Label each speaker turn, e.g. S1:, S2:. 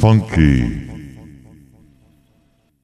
S1: funky.